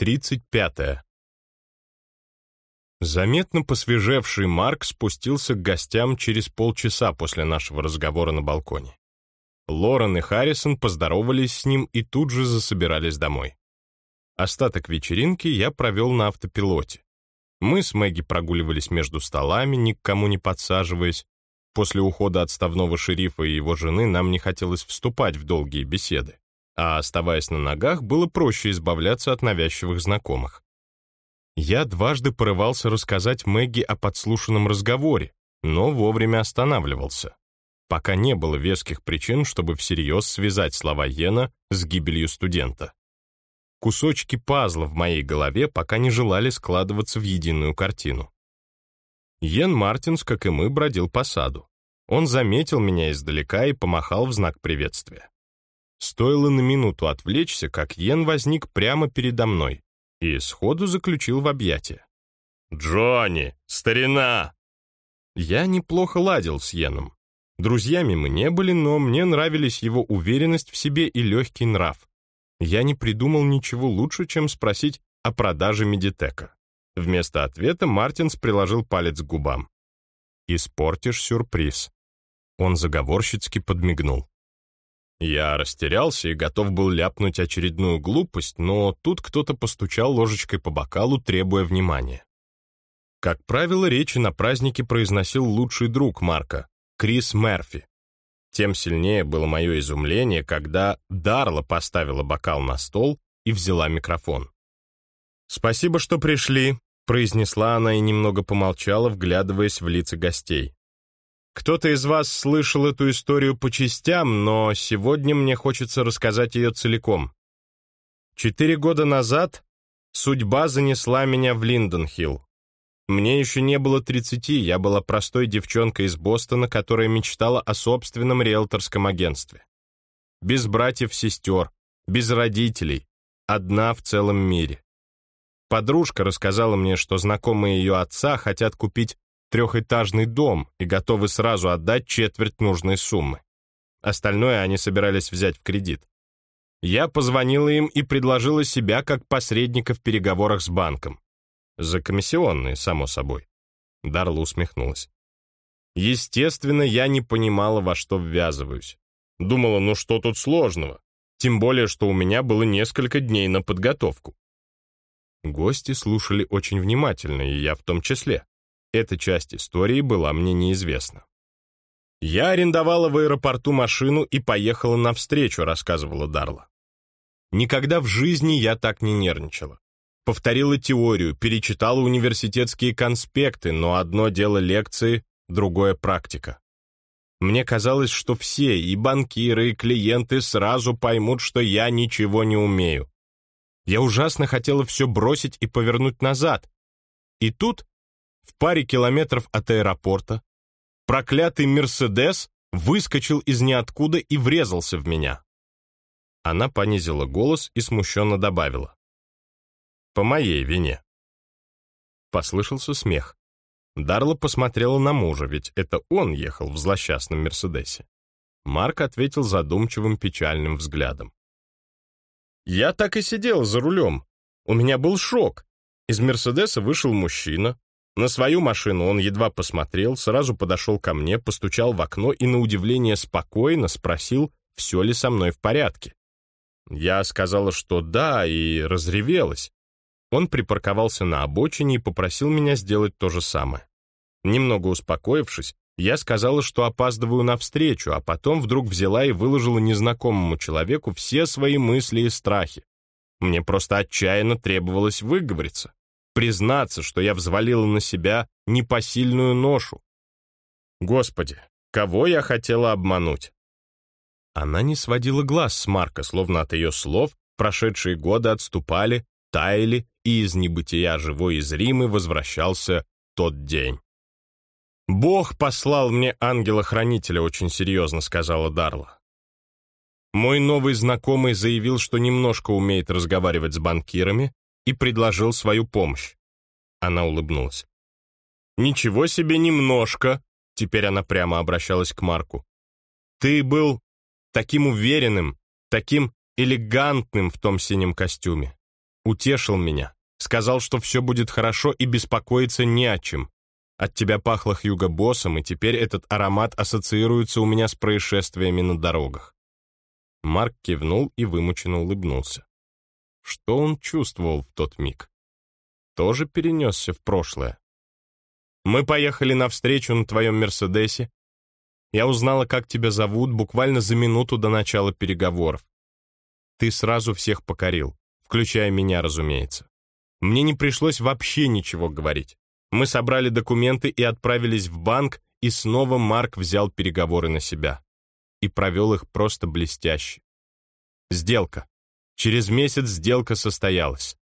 35. Заметно посвежевший Марк спустился к гостям через полчаса после нашего разговора на балконе. Лорен и Харрисон поздоровались с ним и тут же засобирались домой. Остаток вечеринки я провел на автопилоте. Мы с Мэгги прогуливались между столами, ни к кому не подсаживаясь. После ухода отставного шерифа и его жены нам не хотелось вступать в долгие беседы а оставаясь на ногах, было проще избавляться от навязчивых знакомых. Я дважды порывался рассказать Мэгги о подслушанном разговоре, но вовремя останавливался, пока не было веских причин, чтобы всерьез связать слова Йена с гибелью студента. Кусочки пазла в моей голове пока не желали складываться в единую картину. Йен Мартинс, как и мы, бродил по саду. Он заметил меня издалека и помахал в знак приветствия. Стоило на минуту отвлечься, как Йен возник прямо передо мной и сходу заключил в объятия. «Джонни, старина!» Я неплохо ладил с Йеном. Друзьями мы не были, но мне нравились его уверенность в себе и легкий нрав. Я не придумал ничего лучше, чем спросить о продаже Медитека. Вместо ответа Мартинс приложил палец к губам. «Испортишь сюрприз». Он заговорщицки подмигнул. Я растерялся и готов был ляпнуть очередную глупость, но тут кто-то постучал ложечкой по бокалу, требуя внимания. Как правило, речи на празднике произносил лучший друг Марка, Крис Мерфи. Тем сильнее было мое изумление, когда Дарла поставила бокал на стол и взяла микрофон. «Спасибо, что пришли», — произнесла она и немного помолчала, вглядываясь в лица гостей. Кто-то из вас слышал эту историю по частям, но сегодня мне хочется рассказать ее целиком. Четыре года назад судьба занесла меня в Линденхилл. Мне еще не было тридцати, я была простой девчонкой из Бостона, которая мечтала о собственном риэлторском агентстве. Без братьев-сестер, без родителей, одна в целом мире. Подружка рассказала мне, что знакомые ее отца хотят купить трехэтажный дом и готовы сразу отдать четверть нужной суммы. Остальное они собирались взять в кредит. Я позвонила им и предложила себя как посредника в переговорах с банком. За комиссионные, само собой. Дарла усмехнулась. Естественно, я не понимала, во что ввязываюсь. Думала, ну что тут сложного? Тем более, что у меня было несколько дней на подготовку. Гости слушали очень внимательно, и я в том числе. Эта часть истории была мне неизвестна. «Я арендовала в аэропорту машину и поехала навстречу», рассказывала Дарла. Никогда в жизни я так не нервничала. Повторила теорию, перечитала университетские конспекты, но одно дело лекции, другое практика. Мне казалось, что все, и банкиры, и клиенты сразу поймут, что я ничего не умею. Я ужасно хотела все бросить и повернуть назад. И тут в паре километров от аэропорта, проклятый «Мерседес» выскочил из ниоткуда и врезался в меня. Она понизила голос и смущенно добавила. «По моей вине». Послышался смех. Дарла посмотрела на мужа, ведь это он ехал в злосчастном «Мерседесе». Марк ответил задумчивым печальным взглядом. «Я так и сидел за рулем. У меня был шок. Из «Мерседеса» вышел мужчина, на свою машину он едва посмотрел, сразу подошел ко мне, постучал в окно и, на удивление, спокойно спросил, все ли со мной в порядке. Я сказала, что да, и разревелась. Он припарковался на обочине и попросил меня сделать то же самое. Немного успокоившись, я сказала, что опаздываю на встречу, а потом вдруг взяла и выложила незнакомому человеку все свои мысли и страхи. Мне просто отчаянно требовалось выговориться признаться, что я взвалила на себя непосильную ношу. Господи, кого я хотела обмануть? Она не сводила глаз с Марка, словно от ее слов прошедшие годы отступали, таяли, и из небытия живой и зримый возвращался тот день. «Бог послал мне ангела-хранителя», — очень серьезно сказала Дарла. Мой новый знакомый заявил, что немножко умеет разговаривать с банкирами, и предложил свою помощь. Она улыбнулась. «Ничего себе немножко!» Теперь она прямо обращалась к Марку. «Ты был таким уверенным, таким элегантным в том синем костюме. Утешил меня. Сказал, что все будет хорошо и беспокоиться не о чем. От тебя пахло Хьюго-боссом, и теперь этот аромат ассоциируется у меня с происшествиями на дорогах. Марк кивнул и вымученно улыбнулся. Что он чувствовал в тот миг? Тоже перенесся в прошлое. Мы поехали навстречу на твоем Мерседесе. Я узнала, как тебя зовут, буквально за минуту до начала переговоров. Ты сразу всех покорил, включая меня, разумеется. Мне не пришлось вообще ничего говорить. Мы собрали документы и отправились в банк, и снова Марк взял переговоры на себя. И провел их просто блестяще. Сделка. Через месяц сделка состоялась.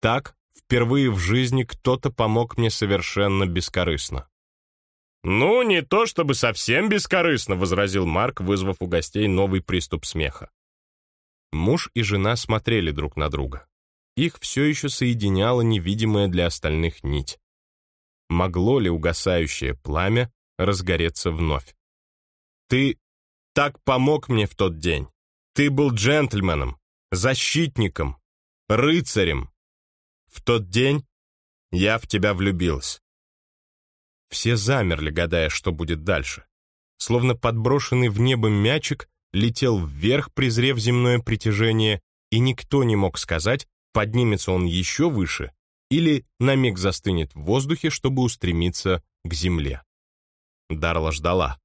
Так, впервые в жизни кто-то помог мне совершенно бескорыстно. «Ну, не то чтобы совсем бескорыстно», — возразил Марк, вызвав у гостей новый приступ смеха. Муж и жена смотрели друг на друга. Их все еще соединяла невидимая для остальных нить. Могло ли угасающее пламя разгореться вновь? «Ты так помог мне в тот день. Ты был джентльменом, защитником, рыцарем. В тот день я в тебя влюбилась». Все замерли, гадая, что будет дальше. Словно подброшенный в небо мячик летел вверх, презрев земное притяжение, и никто не мог сказать, поднимется он еще выше или на миг застынет в воздухе, чтобы устремиться к земле. Дарла ждала.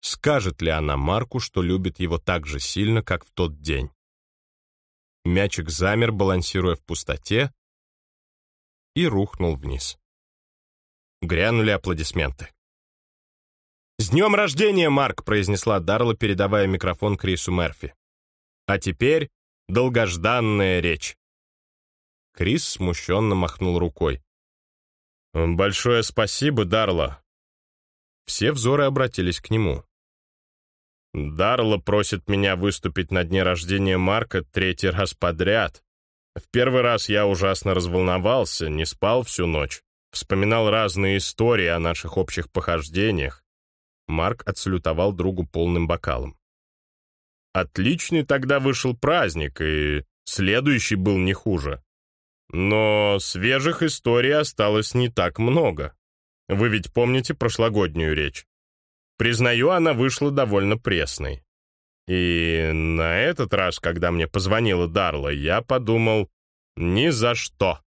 Скажет ли она Марку, что любит его так же сильно, как в тот день? Мячик замер, балансируя в пустоте, и рухнул вниз. Грянули аплодисменты. «С днем рождения, Марк!» — произнесла Дарла, передавая микрофон Крису Мерфи. «А теперь долгожданная речь». Крис смущенно махнул рукой. «Большое спасибо, Дарла». Все взоры обратились к нему. «Дарла просит меня выступить на дне рождения Марка третий раз подряд. В первый раз я ужасно разволновался, не спал всю ночь, вспоминал разные истории о наших общих похождениях. Марк отсалютовал другу полным бокалом. Отличный тогда вышел праздник, и следующий был не хуже. Но свежих историй осталось не так много. Вы ведь помните прошлогоднюю речь? Признаю, она вышла довольно пресной. И на этот раз, когда мне позвонила Дарла, я подумал, ни за что.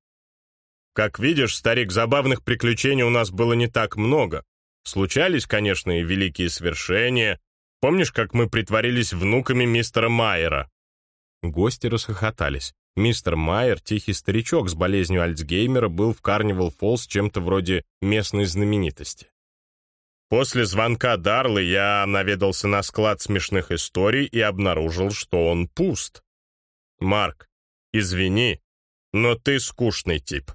Как видишь, старик, забавных приключений у нас было не так много, Случались, конечно, и великие свершения. Помнишь, как мы притворились внуками мистера Майера?» Гости расхохотались. Мистер Майер, тихий старичок с болезнью Альцгеймера, был в Карнивал Фоллс чем-то вроде местной знаменитости. После звонка Дарлы я наведался на склад смешных историй и обнаружил, что он пуст. «Марк, извини, но ты скучный тип.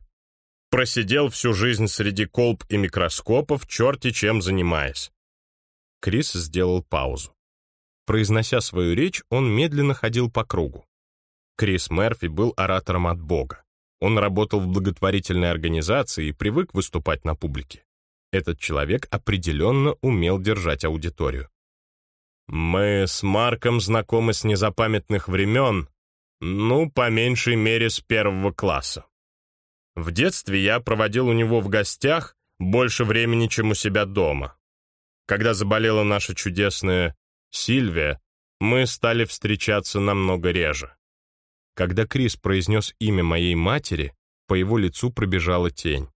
Просидел всю жизнь среди колб и микроскопов, черти чем занимаясь. Крис сделал паузу. Произнося свою речь, он медленно ходил по кругу. Крис Мерфи был оратором от Бога. Он работал в благотворительной организации и привык выступать на публике. Этот человек определенно умел держать аудиторию. «Мы с Марком знакомы с незапамятных времен, ну, по меньшей мере, с первого класса. В детстве я проводил у него в гостях больше времени, чем у себя дома. Когда заболела наша чудесная Сильвия, мы стали встречаться намного реже. Когда Крис произнес имя моей матери, по его лицу пробежала тень.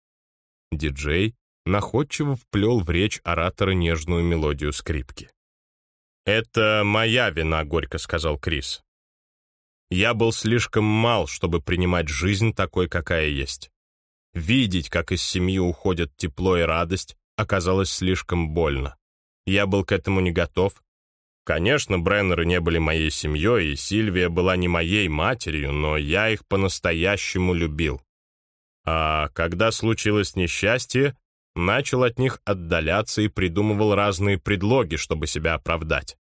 Диджей находчиво вплел в речь оратора нежную мелодию скрипки. «Это моя вина», — горько сказал Крис. Я был слишком мал, чтобы принимать жизнь такой, какая есть. Видеть, как из семьи уходят тепло и радость, оказалось слишком больно. Я был к этому не готов. Конечно, Бреннеры не были моей семьей, и Сильвия была не моей матерью, но я их по-настоящему любил. А когда случилось несчастье, начал от них отдаляться и придумывал разные предлоги, чтобы себя оправдать.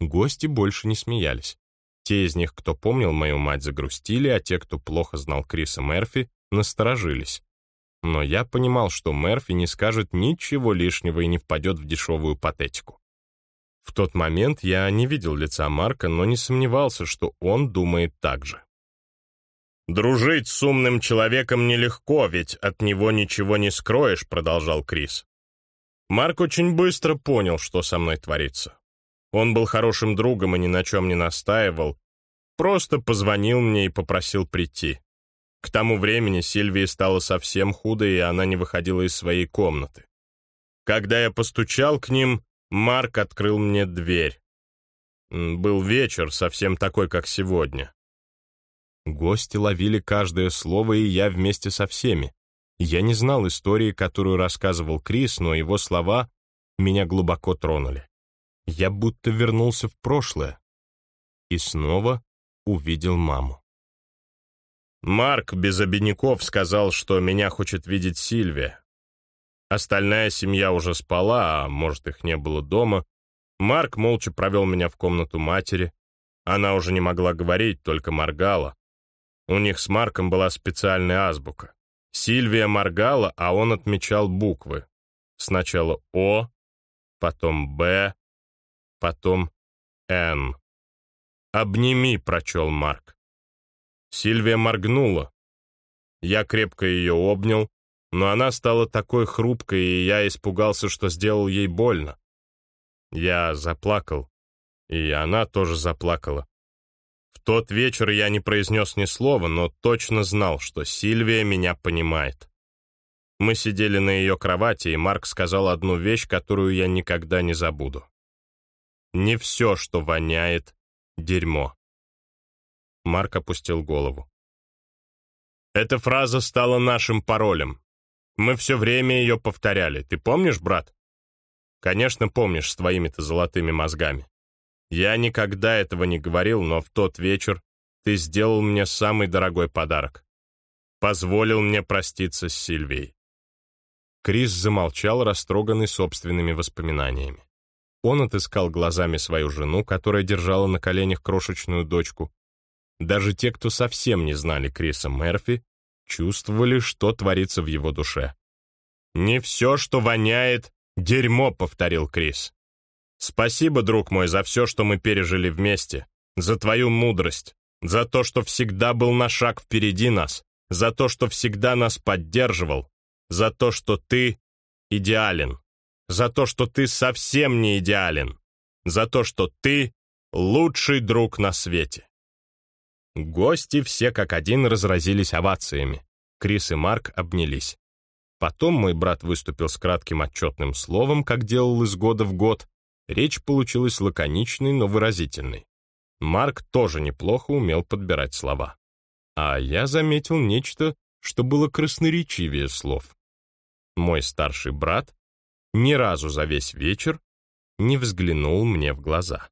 Гости больше не смеялись. Те из них, кто помнил мою мать, загрустили, а те, кто плохо знал Криса Мерфи, насторожились. Но я понимал, что Мерфи не скажет ничего лишнего и не впадет в дешевую патетику. В тот момент я не видел лица Марка, но не сомневался, что он думает так же. «Дружить с умным человеком нелегко, ведь от него ничего не скроешь», — продолжал Крис. Марк очень быстро понял, что со мной творится. Он был хорошим другом и ни на чем не настаивал, просто позвонил мне и попросил прийти. К тому времени Сильвии стало совсем худо, и она не выходила из своей комнаты. Когда я постучал к ним, Марк открыл мне дверь. Был вечер, совсем такой, как сегодня. Гости ловили каждое слово, и я вместе со всеми. Я не знал истории, которую рассказывал Крис, но его слова меня глубоко тронули. Я будто вернулся в прошлое. И снова увидел маму. Марк без обиняков сказал, что меня хочет видеть Сильвия. Остальная семья уже спала, а может, их не было дома. Марк молча провел меня в комнату матери. Она уже не могла говорить, только моргала. У них с Марком была специальная азбука. Сильвия моргала, а он отмечал буквы. Сначала О, потом Б, потом Н. «Обними», — прочел Марк. Сильвия моргнула. Я крепко ее обнял, но она стала такой хрупкой, и я испугался, что сделал ей больно. Я заплакал, и она тоже заплакала. Тот вечер я не произнес ни слова, но точно знал, что Сильвия меня понимает. Мы сидели на ее кровати, и Марк сказал одну вещь, которую я никогда не забуду. «Не все, что воняет, дерьмо». Марк опустил голову. Эта фраза стала нашим паролем. Мы все время ее повторяли. Ты помнишь, брат? Конечно, помнишь с твоими-то золотыми мозгами. Я никогда этого не говорил, но в тот вечер ты сделал мне самый дорогой подарок. Позволил мне проститься с Сильвией. Крис замолчал, растроганный собственными воспоминаниями. Он отыскал глазами свою жену, которая держала на коленях крошечную дочку, даже те, кто совсем не знали Криса Мерфи, чувствовали, что творится в его душе. «Не все, что воняет, дерьмо», — повторил Крис. «Спасибо, друг мой, за все, что мы пережили вместе, за твою мудрость, за то, что всегда был на шаг впереди нас, за то, что всегда нас поддерживал, за то, что ты идеален, за то, что ты совсем не идеален, за то, что ты лучший друг на свете. Гости все как один разразились овациями. Крис и Марк обнялись. Потом мой брат выступил с кратким отчетным словом, как делал из года в год. Речь получилась лаконичной, но выразительной. Марк тоже неплохо умел подбирать слова. А я заметил нечто, что было красноречивее слов. Мой старший брат ни разу за весь вечер не взглянул мне в глаза.